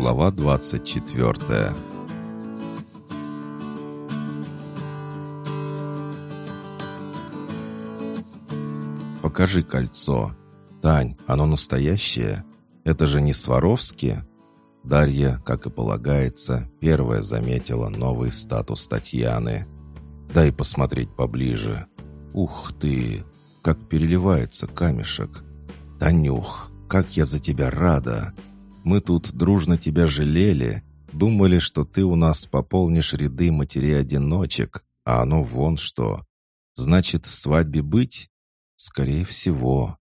Глава 24 «Покажи кольцо. Тань, оно настоящее? Это же не Сваровски?» Дарья, как и полагается, первая заметила новый статус Татьяны. «Дай посмотреть поближе. Ух ты! Как переливается камешек! Танюх, как я за тебя рада! Мы тут дружно тебя жалели, думали, что ты у нас пополнишь ряды матерей-одиночек, а оно вон что. Значит, свадьбе быть? Скорее всего.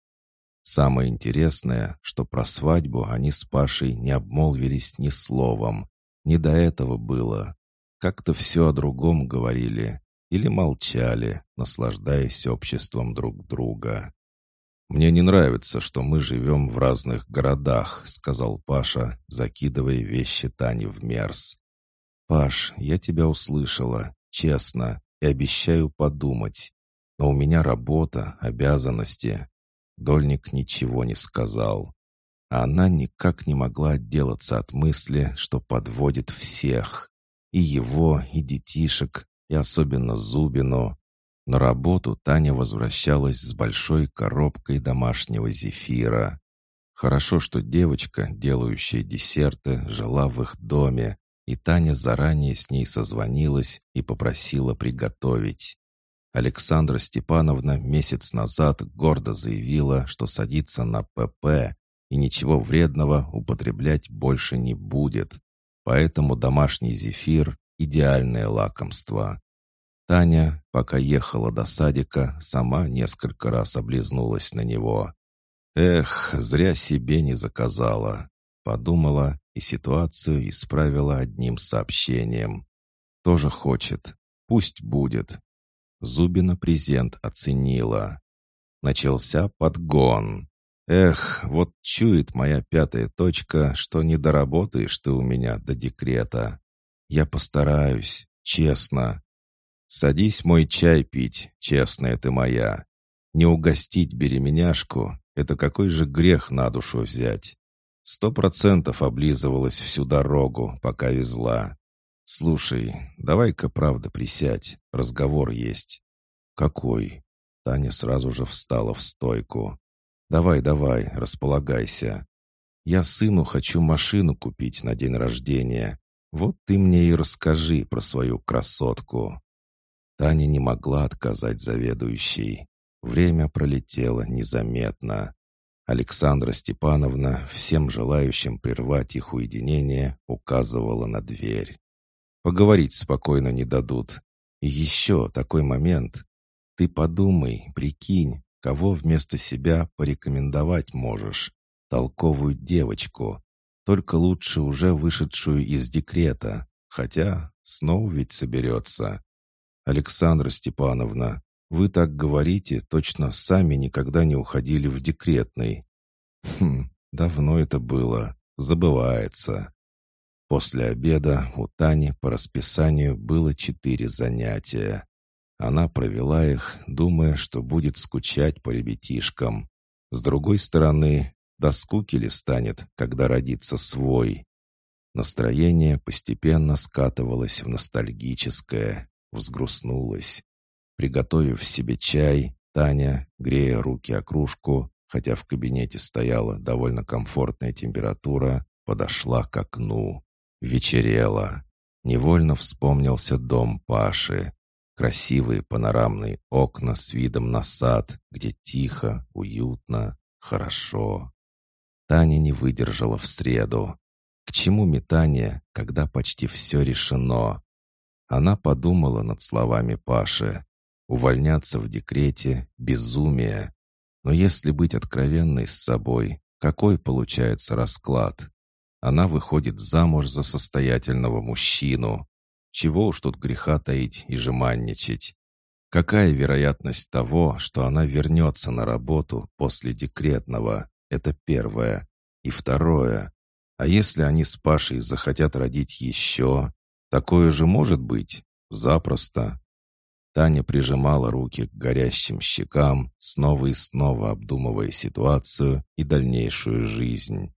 Самое интересное, что про свадьбу они с Пашей не обмолвились ни словом. Не до этого было. Как-то все о другом говорили или молчали, наслаждаясь обществом друг друга. «Мне не нравится, что мы живем в разных городах», — сказал Паша, закидывая вещи Тани в мерз. «Паш, я тебя услышала, честно, и обещаю подумать. Но у меня работа, обязанности». Дольник ничего не сказал. А она никак не могла отделаться от мысли, что подводит всех. И его, и детишек, и особенно Зубину. На работу Таня возвращалась с большой коробкой домашнего зефира. Хорошо, что девочка, делающая десерты, жила в их доме, и Таня заранее с ней созвонилась и попросила приготовить. Александра Степановна месяц назад гордо заявила, что садится на ПП и ничего вредного употреблять больше не будет. Поэтому домашний зефир — идеальное лакомство. Таня, пока ехала до садика, сама несколько раз облизнулась на него. «Эх, зря себе не заказала», — подумала и ситуацию исправила одним сообщением. «Тоже хочет. Пусть будет». Зубина презент оценила. Начался подгон. «Эх, вот чует моя пятая точка, что не доработаешь ты у меня до декрета. Я постараюсь, честно. Садись мой чай пить, честная ты моя. Не угостить беременяшку — это какой же грех на душу взять. Сто процентов облизывалась всю дорогу, пока везла. Слушай, давай-ка правда присядь, разговор есть. Какой? Таня сразу же встала в стойку. «Давай, давай, располагайся. Я сыну хочу машину купить на день рождения. Вот ты мне и расскажи про свою красотку». Таня не могла отказать заведующей. Время пролетело незаметно. Александра Степановна всем желающим прервать их уединение указывала на дверь. Поговорить спокойно не дадут. И еще такой момент. Ты подумай, прикинь, кого вместо себя порекомендовать можешь. Толковую девочку. Только лучше уже вышедшую из декрета. Хотя снова ведь соберется. «Александра Степановна, вы так говорите, точно сами никогда не уходили в декретный». «Хм, давно это было. Забывается». После обеда у Тани по расписанию было четыре занятия. Она провела их, думая, что будет скучать по ребятишкам. С другой стороны, до скуки ли станет, когда родится свой? Настроение постепенно скатывалось в ностальгическое, взгрустнулась. Приготовив себе чай, Таня, грея руки о кружку, хотя в кабинете стояла довольно комфортная температура, подошла к окну. Вечерело. Невольно вспомнился дом Паши. Красивые панорамные окна с видом на сад, где тихо, уютно, хорошо. Таня не выдержала в среду. К чему метание, когда почти все решено? Она подумала над словами Паши. Увольняться в декрете — безумие. Но если быть откровенной с собой, какой получается расклад? Она выходит замуж за состоятельного мужчину. Чего уж тут греха таить и жеманничать? Какая вероятность того, что она вернется на работу после декретного? Это первое. И второе. А если они с Пашей захотят родить еще? Такое же может быть? Запросто. Таня прижимала руки к горящим щекам, снова и снова обдумывая ситуацию и дальнейшую жизнь.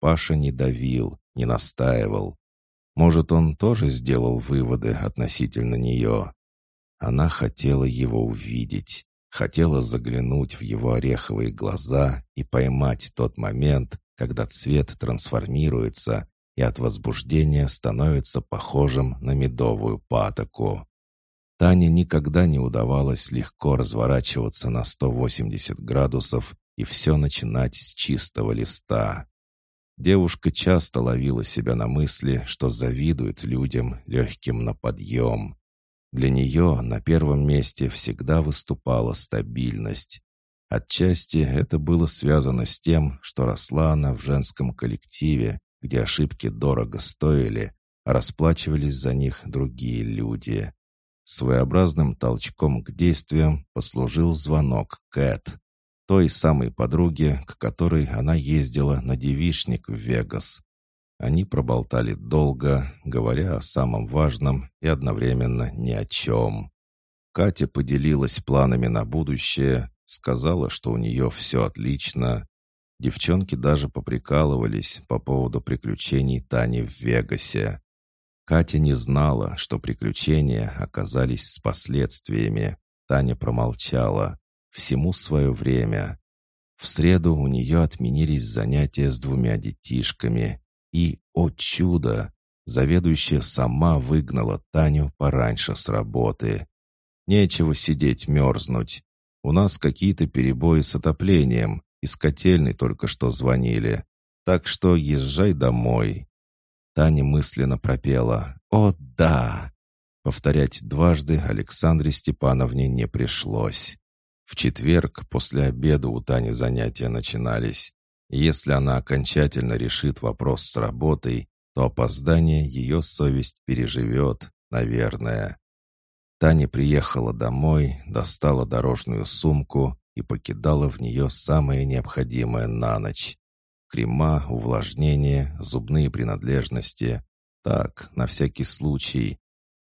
Паша не давил, не настаивал. Может, он тоже сделал выводы относительно нее. Она хотела его увидеть, хотела заглянуть в его ореховые глаза и поймать тот момент, когда цвет трансформируется и от возбуждения становится похожим на медовую патоку. Тане никогда не удавалось легко разворачиваться на 180 градусов и все начинать с чистого листа. Девушка часто ловила себя на мысли, что завидует людям легким на подъем. Для нее на первом месте всегда выступала стабильность. Отчасти это было связано с тем, что росла она в женском коллективе, где ошибки дорого стоили, а расплачивались за них другие люди. Своеобразным толчком к действиям послужил звонок Кэт, той самой подруге, к которой она ездила на девишник в Вегас. Они проболтали долго, говоря о самом важном и одновременно ни о чем. Катя поделилась планами на будущее, сказала, что у нее все отлично. Девчонки даже поприкалывались по поводу приключений Тани в Вегасе. Катя не знала, что приключения оказались с последствиями. Таня промолчала. Всему свое время. В среду у нее отменились занятия с двумя детишками. И, о чудо, заведующая сама выгнала Таню пораньше с работы. Нечего сидеть мерзнуть. У нас какие-то перебои с отоплением. Из котельной только что звонили. Так что езжай домой. Таня мысленно пропела «О, да!». Повторять дважды Александре Степановне не пришлось. В четверг после обеда у Тани занятия начинались. если она окончательно решит вопрос с работой, то опоздание ее совесть переживет, наверное. Таня приехала домой, достала дорожную сумку и покидала в нее самое необходимое на ночь. Крема, увлажнение, зубные принадлежности. Так, на всякий случай.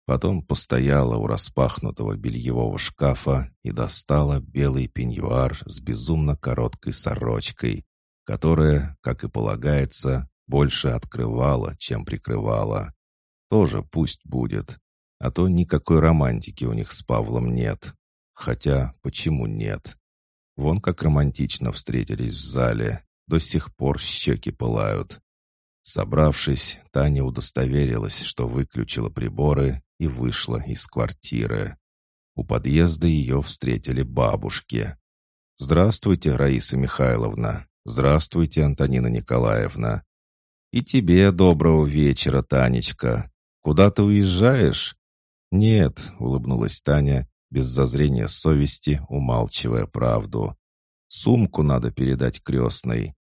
Потом постояла у распахнутого бельевого шкафа и достала белый пеньюар с безумно короткой сорочкой, которая, как и полагается, больше открывала, чем прикрывала. Тоже пусть будет. А то никакой романтики у них с Павлом нет. Хотя, почему нет? Вон как романтично встретились в зале. До сих пор щеки пылают. Собравшись, Таня удостоверилась, что выключила приборы и вышла из квартиры. У подъезда ее встретили бабушки. «Здравствуйте, Раиса Михайловна! Здравствуйте, Антонина Николаевна!» «И тебе доброго вечера, Танечка! Куда ты уезжаешь?» «Нет», — улыбнулась Таня, без зазрения совести, умалчивая правду. «Сумку надо передать крестной».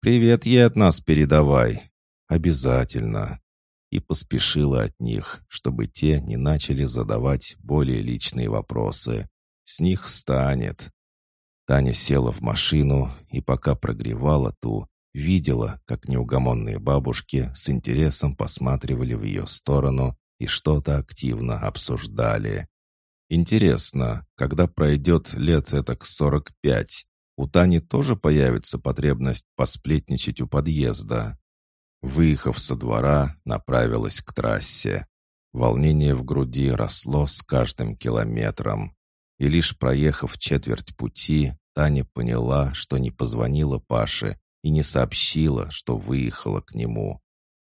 «Привет ей от нас передавай». «Обязательно» и поспешила от них, чтобы те не начали задавать более личные вопросы. С них станет. Таня села в машину и пока прогревала ту, видела, как неугомонные бабушки с интересом посматривали в ее сторону и что-то активно обсуждали. Интересно, когда пройдет лет это к сорок пять, у Тани тоже появится потребность посплетничать у подъезда? Выехав со двора, направилась к трассе. Волнение в груди росло с каждым километром. И лишь проехав четверть пути, Таня поняла, что не позвонила Паше и не сообщила, что выехала к нему.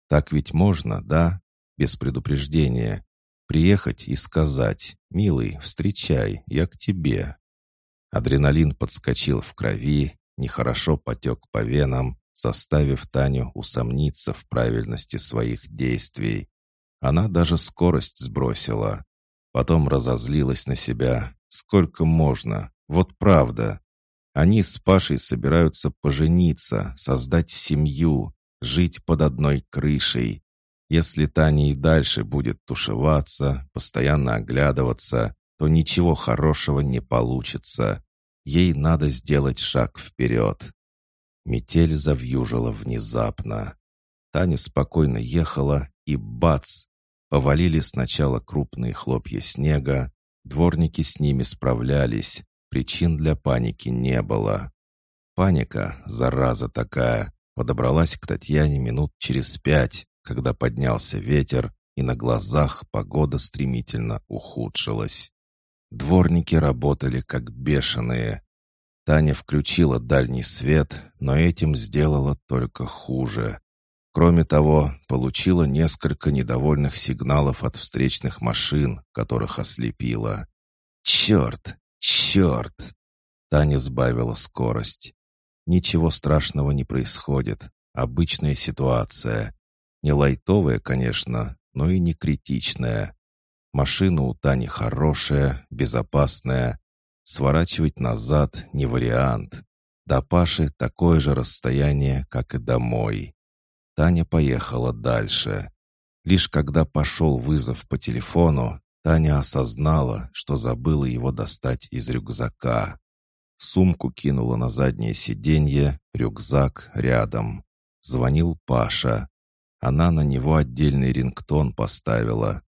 Так ведь можно, да? Без предупреждения. Приехать и сказать «Милый, встречай, я к тебе». Адреналин подскочил в крови, нехорошо потек по венам, заставив Таню усомниться в правильности своих действий. Она даже скорость сбросила. Потом разозлилась на себя. Сколько можно? Вот правда. Они с Пашей собираются пожениться, создать семью, жить под одной крышей. Если Таня и дальше будет тушеваться, постоянно оглядываться, то ничего хорошего не получится. Ей надо сделать шаг вперед. Метель завьюжила внезапно. Таня спокойно ехала, и бац! Повалили сначала крупные хлопья снега. Дворники с ними справлялись. Причин для паники не было. Паника, зараза такая, Подобралась к Татьяне минут через пять, когда поднялся ветер, и на глазах погода стремительно ухудшилась. Дворники работали как бешеные. Таня включила дальний свет, но этим сделала только хуже. Кроме того, получила несколько недовольных сигналов от встречных машин, которых ослепила. «Черт! Черт!» Таня сбавила скорость. Ничего страшного не происходит. Обычная ситуация. Не лайтовая, конечно, но и не критичная. Машина у Тани хорошая, безопасная. Сворачивать назад не вариант. До Паши такое же расстояние, как и домой. Таня поехала дальше. Лишь когда пошел вызов по телефону, Таня осознала, что забыла его достать из рюкзака. Сумку кинула на заднее сиденье, рюкзак рядом. Звонил Паша. Она на него отдельный рингтон поставила.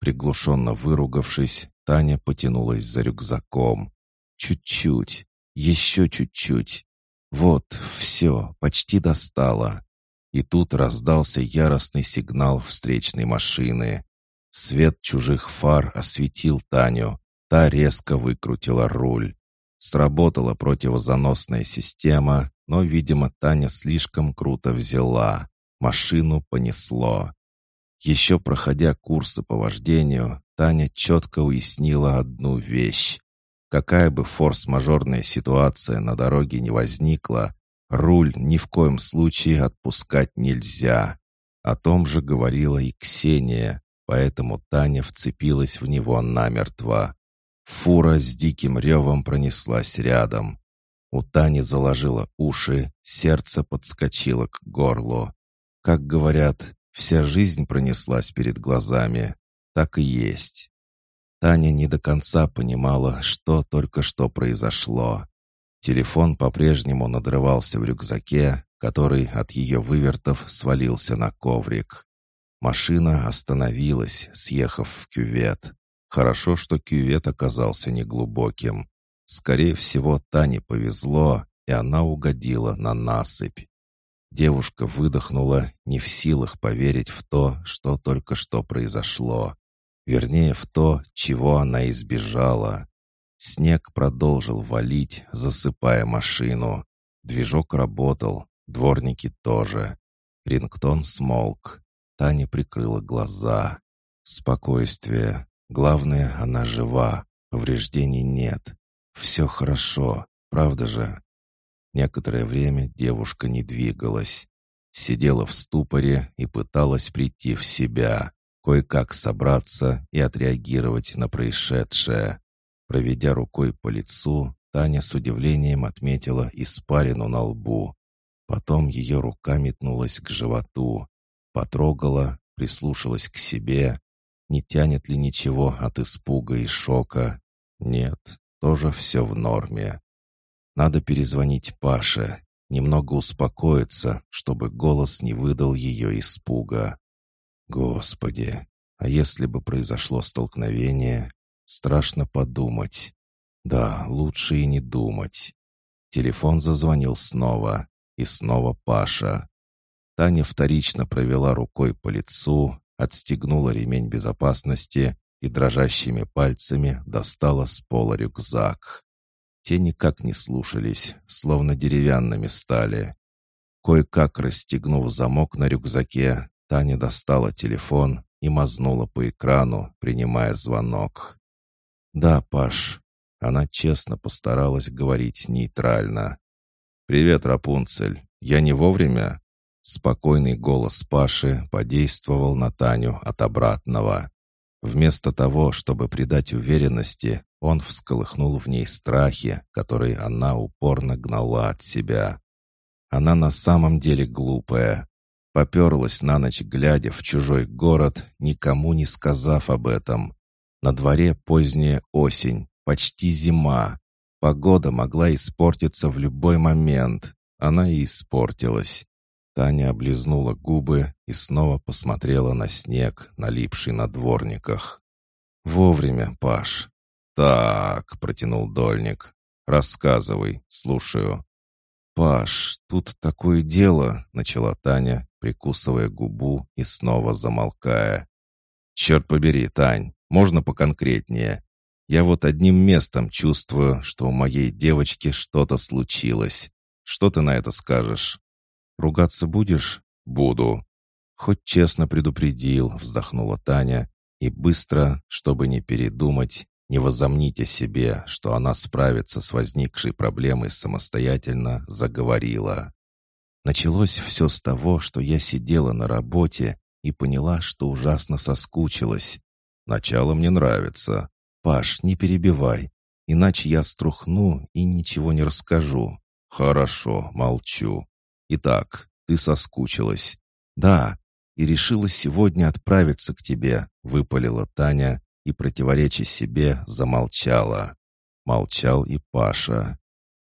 Приглушенно выругавшись, Таня потянулась за рюкзаком. Чуть-чуть, еще чуть-чуть. Вот, все, почти достала. И тут раздался яростный сигнал встречной машины. Свет чужих фар осветил Таню. Та резко выкрутила руль. Сработала противозаносная система, но, видимо, Таня слишком круто взяла. Машину понесло. Еще проходя курсы по вождению, Таня четко уяснила одну вещь. Какая бы форс-мажорная ситуация на дороге не возникла, Руль ни в коем случае отпускать нельзя. О том же говорила и Ксения, поэтому Таня вцепилась в него намертво. Фура с диким ревом пронеслась рядом. У Тани заложило уши, сердце подскочило к горлу. Как говорят, вся жизнь пронеслась перед глазами. Так и есть. Таня не до конца понимала, что только что произошло. Телефон по-прежнему надрывался в рюкзаке, который от ее вывертов свалился на коврик. Машина остановилась, съехав в кювет. Хорошо, что кювет оказался неглубоким. Скорее всего, Тане повезло, и она угодила на насыпь. Девушка выдохнула, не в силах поверить в то, что только что произошло. Вернее, в то, чего она избежала. Снег продолжил валить, засыпая машину. Движок работал, дворники тоже. Рингтон смолк. Таня прикрыла глаза. Спокойствие. Главное, она жива. Повреждений нет. Все хорошо, правда же? Некоторое время девушка не двигалась. Сидела в ступоре и пыталась прийти в себя, кое-как собраться и отреагировать на происшедшее. Проведя рукой по лицу, Таня с удивлением отметила испарину на лбу. Потом ее рука метнулась к животу. Потрогала, прислушалась к себе. Не тянет ли ничего от испуга и шока? Нет, тоже все в норме. Надо перезвонить Паше, немного успокоиться, чтобы голос не выдал ее испуга. Господи, а если бы произошло столкновение, Страшно подумать. Да, лучше и не думать. Телефон зазвонил снова. И снова Паша. Таня вторично провела рукой по лицу, отстегнула ремень безопасности и дрожащими пальцами достала с пола рюкзак. Те никак не слушались, словно деревянными стали. Кое-как расстегнув замок на рюкзаке, Таня достала телефон и мазнула по экрану, принимая звонок. «Да, Паш». Она честно постаралась говорить нейтрально. «Привет, Рапунцель. Я не вовремя?» Спокойный голос Паши подействовал на Таню от обратного. Вместо того, чтобы придать уверенности, он всколыхнул в ней страхи, которые она упорно гнала от себя. Она на самом деле глупая. Поперлась на ночь, глядя в чужой город, никому не сказав об этом. На дворе поздняя осень, почти зима. Погода могла испортиться в любой момент. Она и испортилась. Таня облизнула губы и снова посмотрела на снег, налипший на дворниках. «Вовремя, Паш». «Так», — протянул Дольник. «Рассказывай, слушаю». «Паш, тут такое дело», — начала Таня, прикусывая губу и снова замолкая. «Черт побери, Тань, можно поконкретнее? Я вот одним местом чувствую, что у моей девочки что-то случилось. Что ты на это скажешь?» «Ругаться будешь?» «Буду». «Хоть честно предупредил», — вздохнула Таня, и быстро, чтобы не передумать, не возомните себе, что она справится с возникшей проблемой самостоятельно, заговорила. Началось все с того, что я сидела на работе и поняла, что ужасно соскучилась. Начало мне нравится. Паш, не перебивай, иначе я струхну и ничего не расскажу. Хорошо, молчу. Итак, ты соскучилась. Да, и решила сегодня отправиться к тебе, выпалила Таня, и, противореча себе, замолчала. Молчал и Паша.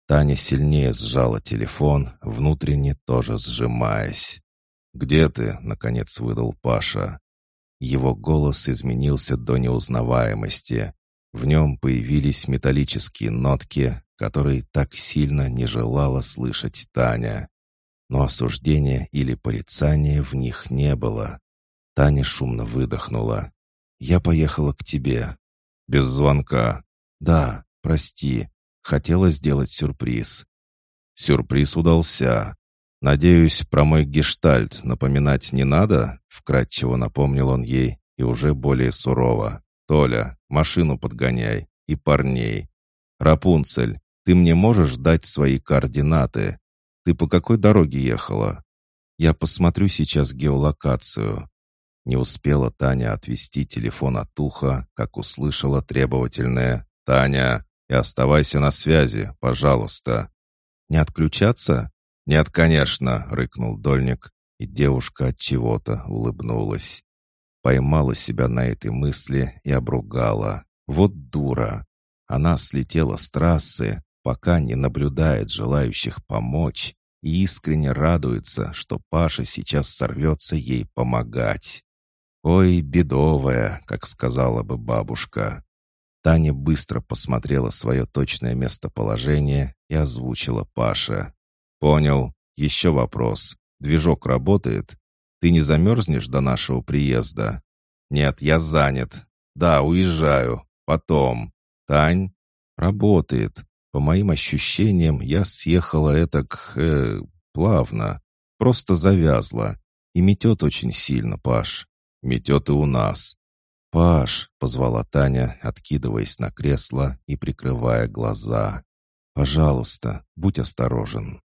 Таня сильнее сжала телефон, внутренне тоже сжимаясь. «Где ты?» — наконец выдал Паша. Его голос изменился до неузнаваемости. В нем появились металлические нотки, которые так сильно не желала слышать Таня. Но осуждения или порицания в них не было. Таня шумно выдохнула. «Я поехала к тебе». «Без звонка». «Да, прости. Хотела сделать сюрприз». «Сюрприз удался. Надеюсь, про мой гештальт напоминать не надо?» Вкратчиво напомнил он ей и уже более сурово. «Толя, машину подгоняй. И парней. Рапунцель, ты мне можешь дать свои координаты? Ты по какой дороге ехала?» «Я посмотрю сейчас геолокацию. Не успела Таня отвести телефон от уха, как услышала требовательное «Таня, и оставайся на связи, пожалуйста». «Не отключаться?» «Нет, конечно», — рыкнул Дольник, и девушка от чего-то улыбнулась. Поймала себя на этой мысли и обругала. «Вот дура!» Она слетела с трассы, пока не наблюдает желающих помочь, и искренне радуется, что Паша сейчас сорвется ей помогать. «Ой, бедовая», как сказала бы бабушка. Таня быстро посмотрела свое точное местоположение и озвучила Паша. «Понял. Еще вопрос. Движок работает? Ты не замерзнешь до нашего приезда?» «Нет, я занят. Да, уезжаю. Потом. Тань?» «Работает. По моим ощущениям, я съехала это э, плавно. Просто завязла. И метет очень сильно, Паш. Метет и у нас. «Паш!» — позвала Таня, откидываясь на кресло и прикрывая глаза. «Пожалуйста, будь осторожен».